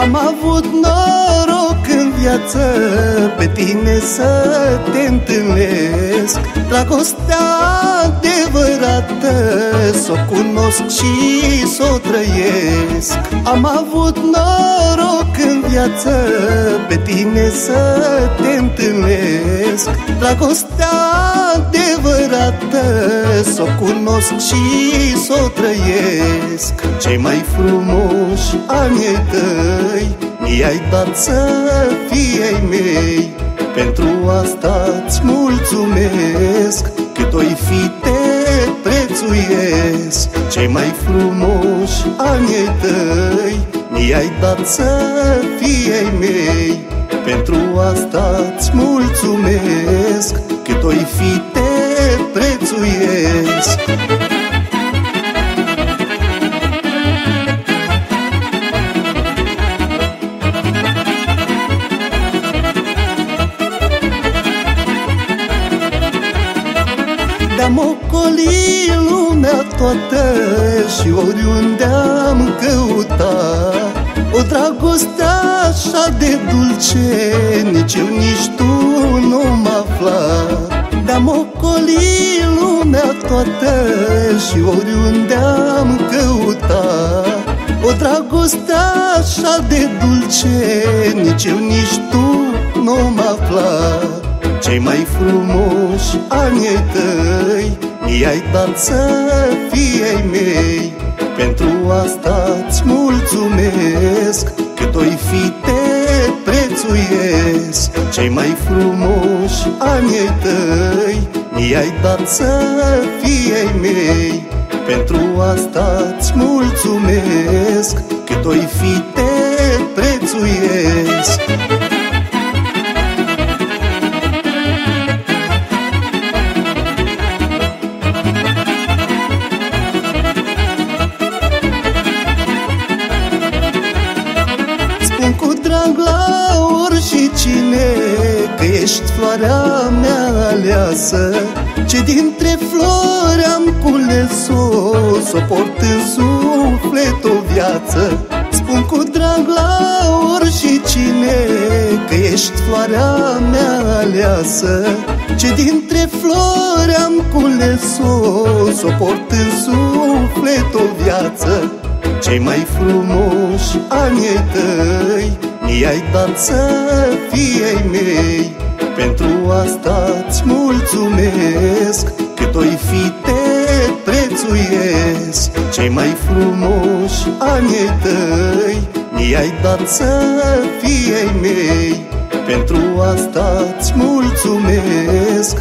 Am avut noroc în viață Pe tine să te întâlnesc. Dragostea adevărată S-o cunosc și s-o trăiesc. Am avut noroc viață Pe tine să te întâlnesc. Dragostea adevărată Să o cunosc și să o trăiesc. Cei mai frumoși ani tăi Mi-ai dat să fie ai mei. Pentru asta-ți mulțumesc Cât o fi te prețuiesc. Cei mai frumoși ani tăi Mi-ai dat să fie ai mei. Pentru asta-ți mulțumesc Cât o fi te prețuiesc. De-am ocolit lumea toată Și oriunde am căutat. O dragoste așa de dulce Nici eu, nici tu nu mă afla De-am ocolit lumea toată Și oriunde am căutat. O dragoste așa de dulce Nici eu, nici tu nu mă afla cei mai frumoși ani ai tăi Mi-ai dat să fie ai mei. Pentru asta-ți mulțumesc Cât o fi te prețuiesc. Cei mai frumoși ani ai tăi Mi-ai dat să fie ai mei. Pentru asta-ți mulțumesc Cât o fi ești floarea mea aleasă Ce dintre flori am cules-o Să o port în suflet o viață. Spun cu drag la oricine Că ești floarea mea aleasă Ce dintre flori am cules-o Să o port în suflet o viață. Cei mai frumoși ani ai tăi Mi-ai dat să fie ai mei Pentru asta-ți mulțumesc Cât o fi te prețuiesc. Cei mai frumoși ani ai tăi Mi-ai dat să fie ai mei. Pentru asta-ți mulțumesc